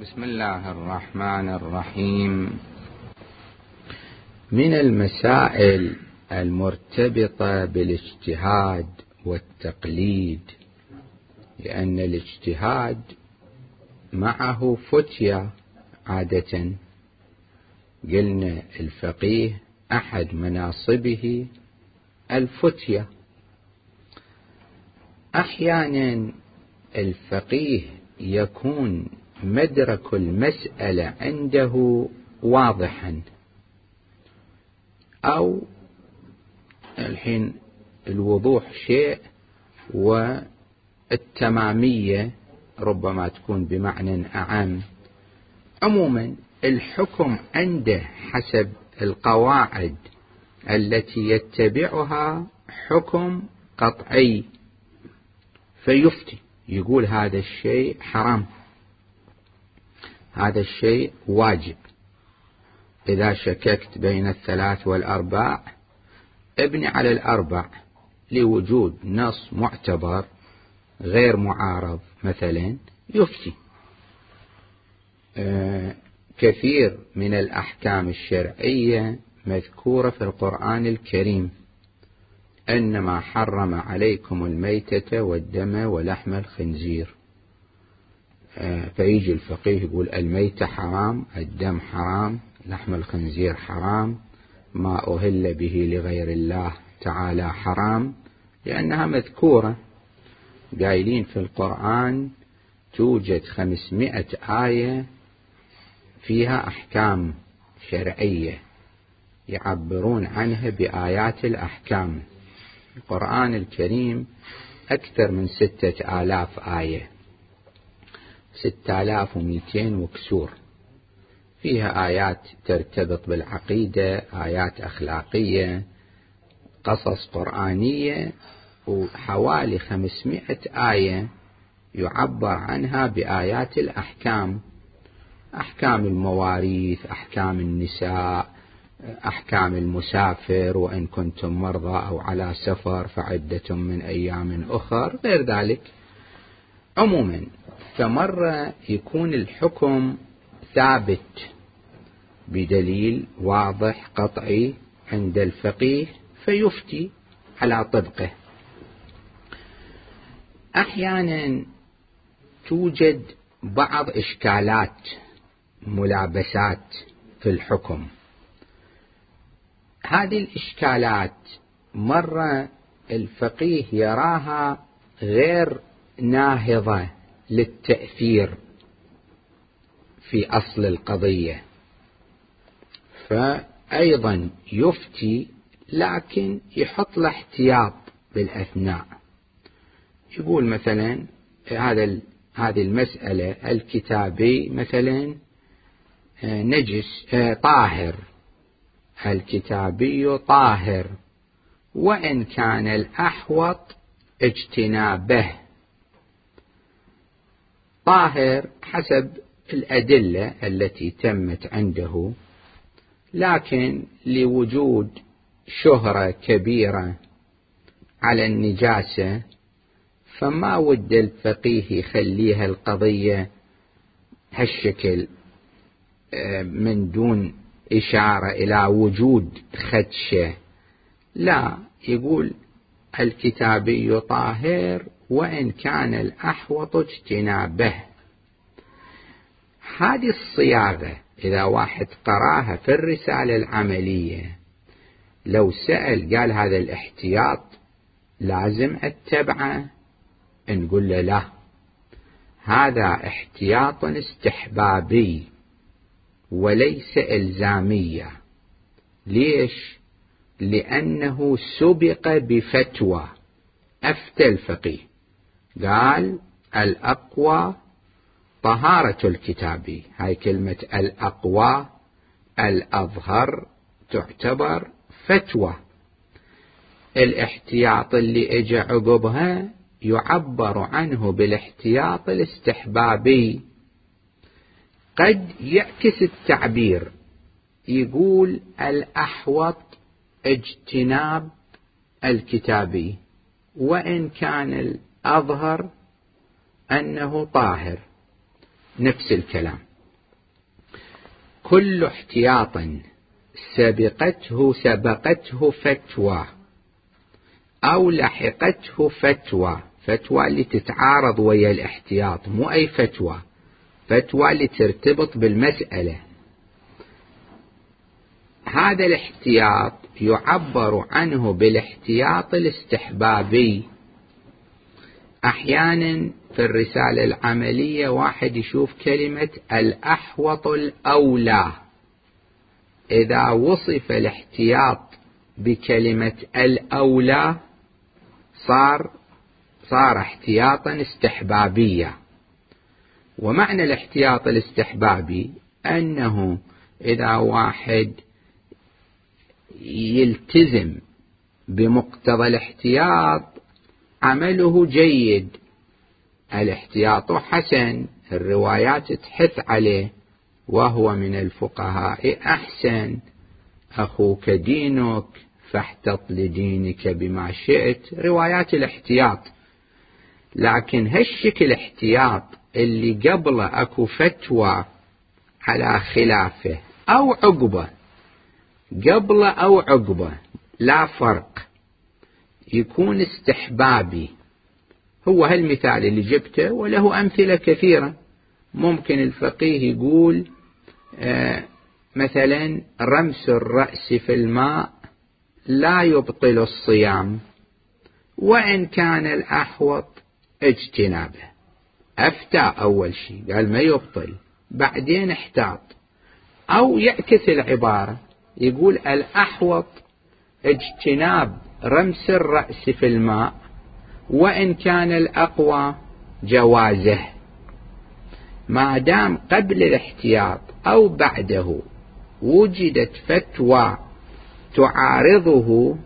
بسم الله الرحمن الرحيم. من المسائل المرتبطة بالاجتهاد والتقليد لأن الاجتهاد معه فتيا عادة. قلنا الفقيه أحد مناصبه الفتية. أحيانا الفقيه يكون مدرك المسألة عنده واضحا. أو الحين الوضوح شيء والتمامية ربما تكون بمعنى أعم. عموما الحكم عنده حسب القواعد التي يتبعها حكم قطعي. فيفتي يقول هذا الشيء حرام. هذا الشيء واجب. إذا شككت بين الثلاث والأرباع ابني على الأربع لوجود نص معتبر غير معارض مثلا يفتي. آه كثير من الأحكام الشرعية مذكورة في القرآن الكريم. إنما حرم عليكم الميتة والدم ولحم الخنزير. فيجي الفقيه يقول الميتة حرام الدم حرام لحم الخنزير حرام ما أهل به لغير الله تعالى حرام لأنها مذكورة. قايلين في القرآن توجد خمسمائة آية فيها أحكام شرعية يعبرون عنها بآيات الأحكام. القرآن الكريم أكثر من ستة آلاف آية. ستة آلاف ومئتين وكسور. فيها آيات ترتبط بالعقيدة آيات أخلاقية قصص قرآنية وحوالي خمسمائة آية يعبر عنها بآيات الأحكام. أحكام المواريث أحكام النساء أحكام المسافر وإن كنتم مرضى أو على سفر فعدة من أيام أخر غير ذلك. عموما فمرة يكون الحكم ثابت بدليل واضح قطعي عند الفقيه فيفتي على طبقه. أحيانا توجد بعض إشكالات ملابسات في الحكم. هذه الإشكالات مرة الفقيه يراها غير ناهضة. للتأثير في أصل القضية. فايضا يفتي لكن يحط له احتياط بالأثناء. يقول مثلا هذا هذه المسألة الكتابي مثلا آه، نجس آه، طاهر. الكتابي طاهر. وإن كان الأحوط اجتنابه. طاهر حسب الأدلة التي تمت عنده لكن لوجود شهرة كبيرة على النجاسة فما ود الفقيه يخليها القضية هالشكل آه، من دون إشارة إلى وجود خدشة. لا يقول الكتابي طاهر وإن كان الأحوط اجتنابه. هذه الصياغة إذا واحد قراها في الرسالة العملية لو سأل قال هذا الاحتياط لازم أتبعه نقول له لا. هذا احتياط استحبابي وليس إلزامية. ليش؟ لأنه سبق بفتوى. أفتى الفقيه. قال الأقوى طهارة الكتاب. هاي كلمة الأقوى الأظهر تعتبر فتوى. الاحتياط اللي اجى عقبها يعبر عنه بالاحتياط الاستحبابي. قد يعكس التعبير يقول الأحوط اجتناب الكتابي. وإن كان الأظهر أنه طاهر. نفس الكلام. كل احتياط سبقته سبقته فتوى أو لحقته فتوى. فتوى اللي تتعارض ويا الاحتياط مو أي فتوى. فتوى اللي ترتبط بالمسألة. هذا الاحتياط يعبر عنه بالاحتياط الاستحبابي. أحيانا في الرسالة العملية واحد يشوف كلمة الأحوط الأولى. إذا وصف الاحتياط بكلمة الأولى صار صار احتياطا استحبابيا. ومعنى الاحتياط الاستحبابي أنه إذا واحد يلتزم بمقتضى الاحتياط عمله جيد. الاحتياط حسن الروايات تحث عليه وهو من الفقهاء أحسن. أخوك دينك فاحتط لدينك بما شئت. روايات الاحتياط. لكن هالشكل احتياط اللي قبله أكو فتوى على خلافه أو عقبة. قبله أو عقبة لا فرق. يكون استحبابي. هو هالمثال اللي جبته وله أمثلة كثيرة. ممكن الفقيه يقول آه مثلا رمس الرأس في الماء لا يبطل الصيام وإن كان الأحوط اجتنابه. أفتى أول شيء قال ما يبطل. بعدين احتاط. أو يعكس العبارة يقول الأحوط اجتناب رمس الرأس في الماء وإن كان الأقوى جوازه. ما دام قبل الاحتياط أو بعده وجدت فتوى تعارضه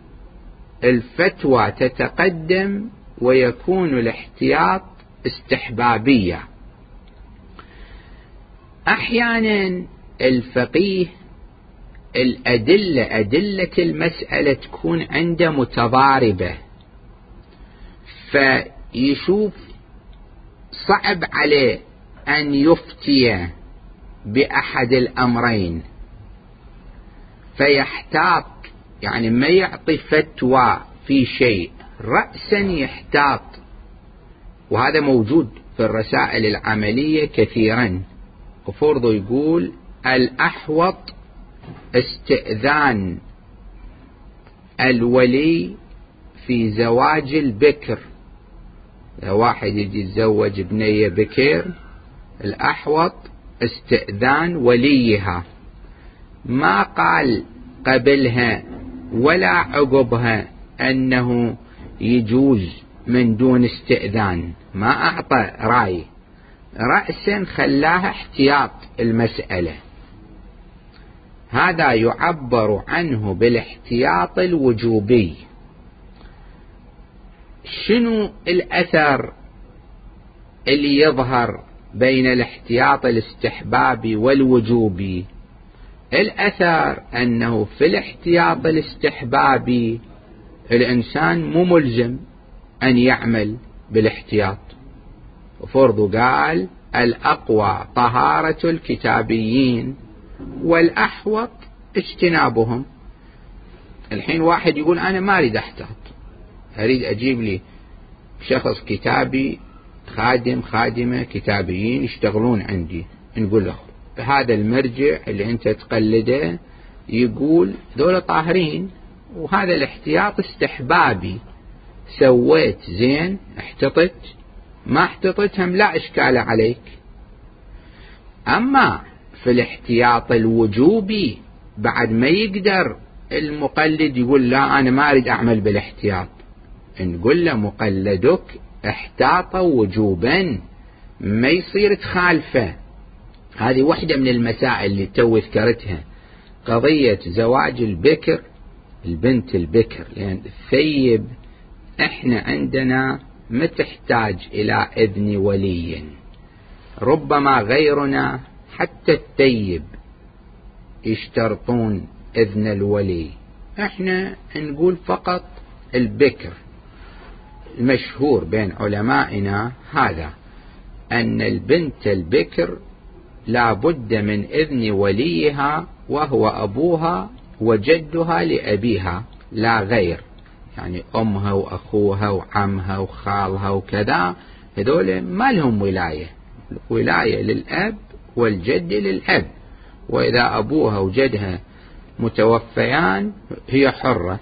الفتوى تتقدم ويكون الاحتياط استحبابيا أحيانا الفقيه الأدلة أدلة المسألة تكون عنده متضاربة. فيشوف صعب عليه أن يفتي بأحد الأمرين. فيحتاط يعني ما يعطي فتوى في شيء رأسا يحتاط. وهذا موجود في الرسائل العملية كثيرا. وفرض يقول الأحوط استئذان الولي في زواج البكر. واحد يجي يتزوج بنية بكر الأحوط استئذان وليها. ما قال قبلها ولا عقبها أنه يجوز من دون استئذان. ما أعطى رأي. رأسا خلاها احتياط المسألة. هذا يعبر عنه بالاحتياط الوجوبي. شنو الأثر اللي يظهر بين الاحتياط الاستحبابي والوجوبي؟ الأثر أنه في الاحتياط الاستحبابي الإنسان مو ملزم أن يعمل بالاحتياط. وفرض قال الأقوى طهارة الكتابيين. والأحوط اجتنابهم. الحين واحد يقول أنا ما أريد أحتاط. أريد أجيب لي شخص كتابي خادم خادمة كتابيين يشتغلون عندي. نقول له هذا المرجع اللي أنت تقلده يقول ذولا طاهرين وهذا الاحتياط استحبابي. سويت زين احتطت. ما احتطت هم لا إشكال عليك. أما في الاحتياط الوجوبي بعد ما يقدر. المقلد يقول لا أنا ما أريد أعمل بالاحتياط. نقول له مقلدك احتاط وجوبا ما يصير تخالفه. هذه واحدة من المسائل اللي تو ذكرتها. قضية زواج البكر البنت البكر. لأن الثيب إحنا عندنا ما تحتاج إلى إذن ولي. ربما غيرنا حتى التيب يشترطون إذن الولي. إحنا نقول فقط البكر المشهور بين علمائنا هذا أن البنت البكر لا بد من إذن وليها وهو أبوها وجدها لأبيها لا غير. يعني أمها وأخوها وعمها وخالها وكذا هذول ما لهم ولاية. ولاية للأب والجد للأب وإذا أبوها وجدها متوفيان هي حرة.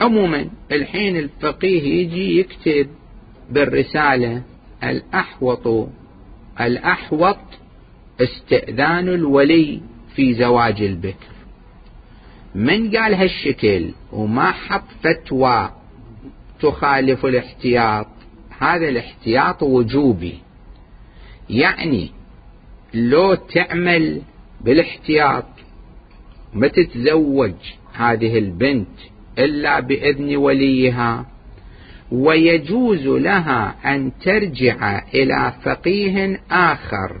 عموما الحين الفقيه يجي يكتب بالرسالة الأحوط الأحوط استئذان الولي في زواج البكر. من قال هالشكل؟ وما حط فتوى تخالف الاحتياط. هذا الاحتياط وجوبي. يعني لو تعمل بالاحتياط ما تتزوج هذه البنت إلا بإذن وليها ويجوز لها أن ترجع إلى فقيه آخر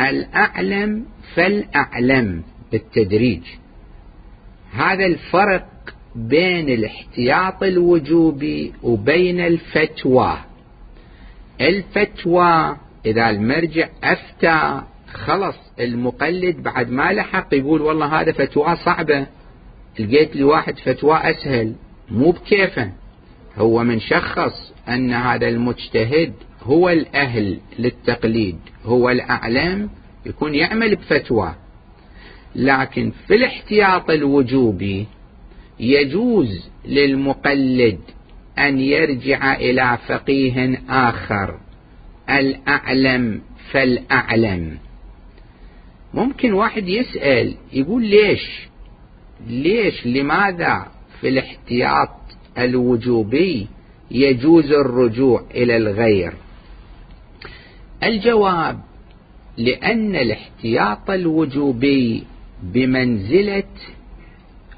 الأعلم فالأعلم بالتدريج. هذا الفرق بين الاحتياط الوجوبي وبين الفتوى. الفتوى إذا المرجع أفتى خلص المقلد بعد ما لحق يقول والله هذا فتوى صعبة. لقيت لي واحد فتوى أسهل مو بكيفه. هو من شخص أن هذا المجتهد هو الأهل للتقليد هو الأعلم يكون يعمل بفتوى. لكن في الاحتياط الوجوبي يجوز للمقلد أن يرجع إلى فقيه آخر. الأعلم فالأعلم. ممكن واحد يسأل يقول ليش؟ ليش؟ لماذا في الاحتياط الوجوبي يجوز الرجوع إلى الغير؟ الجواب لأن الاحتياط الوجوبي بمنزلة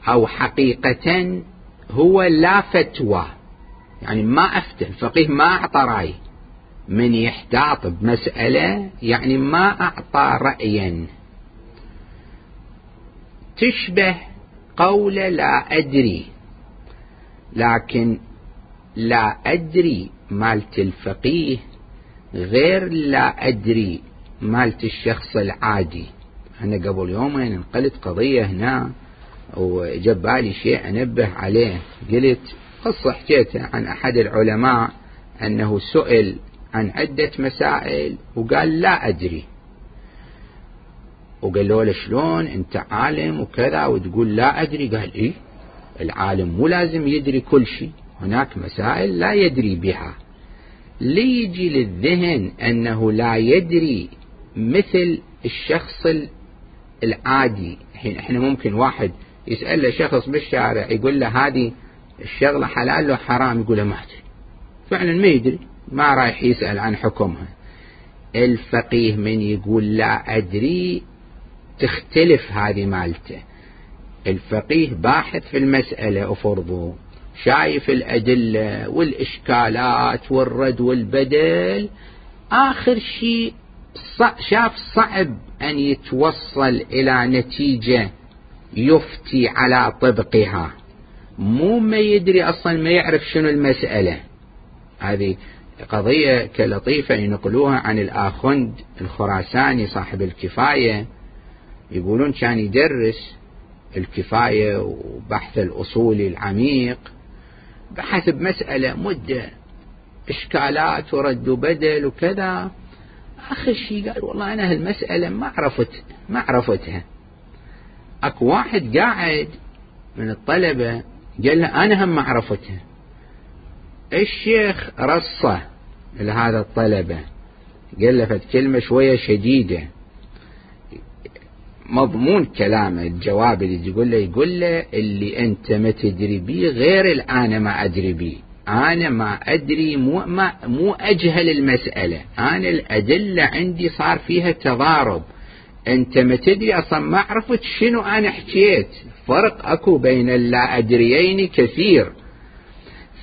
أو حقيقة هو لا فتوى. يعني ما أفتى الفقيه ما أعطى رأي. من يحتاط بمسألة يعني ما أعطى رأيا. تشبه قول لا أدري لكن لا أدري مالت الفقيه غير لا أدري مالت الشخص العادي. أنا قبل يومين انقلت قضية هنا وجاب بالي شيء أنبه عليه. قلت قصة حكيتها عن أحد العلماء أنه سئل عن عدة مسائل. وقال لا أدري. وقال له شلون أنت عالم وكذا وتقول لا أدري. قال إيه؟ العالم مو لازم يدري كل شيء. هناك مسائل لا يدري بها. ليجي للذهن أنه لا يدري مثل الشخص العادي. الحين إحنا ممكن واحد يسأل له شخص بالشارع يقول له هذه الشغلة حلال لو حرام يقول له ما أدري. فعلا ما يدري. ما رايح يسأل عن حكمها. الفقيه من يقول لا أدري تختلف هذه مالته. الفقيه باحث في المسألة أفرضه شايف الأدلة والإشكالات والرد والبدل. آخر شيء شاف صعب أن يتوصل إلى نتيجة يفتي على طبقها. مو ما يدري أصلا ما يعرف شنو المسألة. هذه قضية كلطيفة ينقلوها عن الآخند الخراساني صاحب الكفاية. يقولون كان يدرس الكفاية وبحث الأصولي العميق بحث بمسألة مدة إشكالات ورد وبدل وكذا. آخر شيء قال والله أنا هالمسألة ما عرفت ما عرفتها. أكو واحد قاعد من الطلبة قال له أنا هم ما عرفتها. الشيخ رصه لهذا الطلبة. قال كلمة شوية شديدة. مضمون كلامه الجواب اللي يقول له يقول له اللي أنت ما تدري بيه غير الآن ما أدري بيه. أنا ما أدري مو ما مو أجهل المسألة. أنا الأدلة عندي صار فيها تضارب. أنت ما تدري أصلا ما عرفت شنو أنا حكيت. فرق أكو بين اللا أدريين كثير.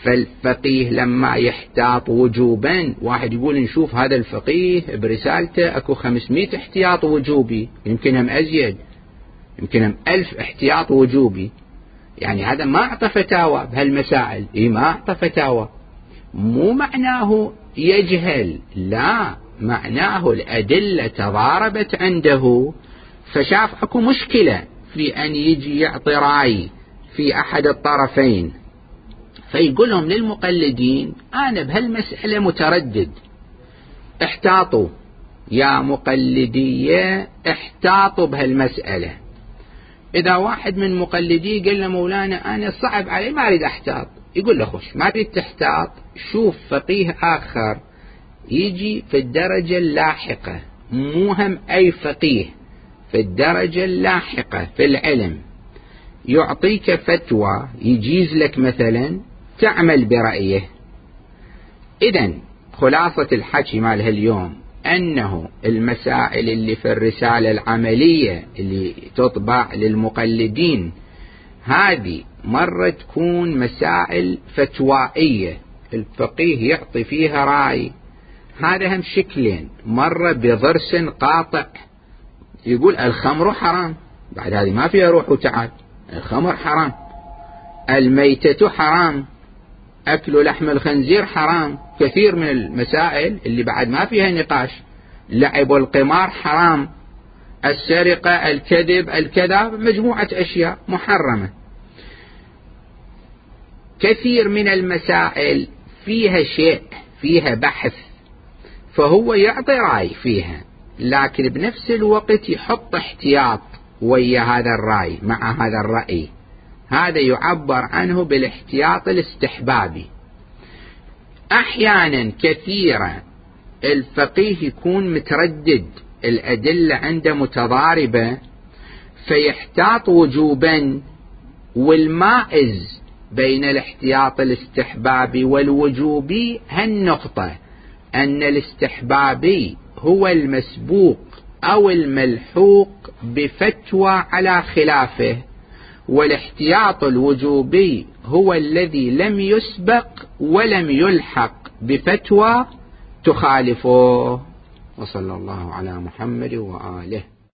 فالفقيه لما يحتاط وجوبا. واحد يقول نشوف هذا الفقيه برسالته أكو 500 احتياط وجوبي. يمكن هم أزيد؟ يمكن هم ألف احتياط وجوبي. يعني هذا ما أعطى فتاوى بهالمسائل. إيه ما أعطى فتاوى. مو معناه يجهل. لا معناه الأدلة تضاربت عنده. فشاف أكو مشكلة في أن يجي يعطي رأي في أحد الطرفين. فيقول لهم للمقلدين أنا بهالمسألة متردد. احتاطوا. يا مقلدية احتاطوا بهالمسألة. إذا واحد من مقلدي قال له مولانا أنا صعب علي ما أريد أحتاط. يقول له خش ما تريد تحتاط شوف فقيه آخر يجي في الدرجة اللاحقة مو هم أي فقيه في الدرجة اللاحقة في العلم. يعطيك فتوى يجيز لك مثلا تعمل برأيه. إذا خلاصة الحكي مال هاليوم أنه المسائل اللي في الرسالة العملية اللي تطبع للمقلدين هذه مرة تكون مسائل فتوائية. الفقيه يعطي فيها رأي. هذا هم شكلين. مرة بضرس قاطع. يقول الخمر حرام. بعد هذه ما فيها روح وتعب. الخمر حرام. الميتة حرام. أكل لحم الخنزير حرام. كثير من المسائل اللي بعد ما فيها نقاش. لعب القمار حرام. السرقة الكذب الكذا مجموعة أشياء محرمة. كثير من المسائل فيها شيء فيها بحث فهو يعطي رأي فيها لكن بنفس الوقت يحط احتياط ويا هذا الرأي مع هذا الرأي. هذا يعبر عنه بالاحتياط الاستحبابي. أحيانا كثيرا الفقيه يكون متردد الأدلة عنده متضاربة فيحتاط وجوبا والمائز بين الاحتياط الاستحبابي والوجوبي هالنقطة أن الاستحبابي هو المسبوق أو الملحوق بفتوى على خلافه. والاحتياط الوجوبي هو الذي لم يسبق ولم يلحق بفتوى تخالفه. وصلى الله على محمد وآله.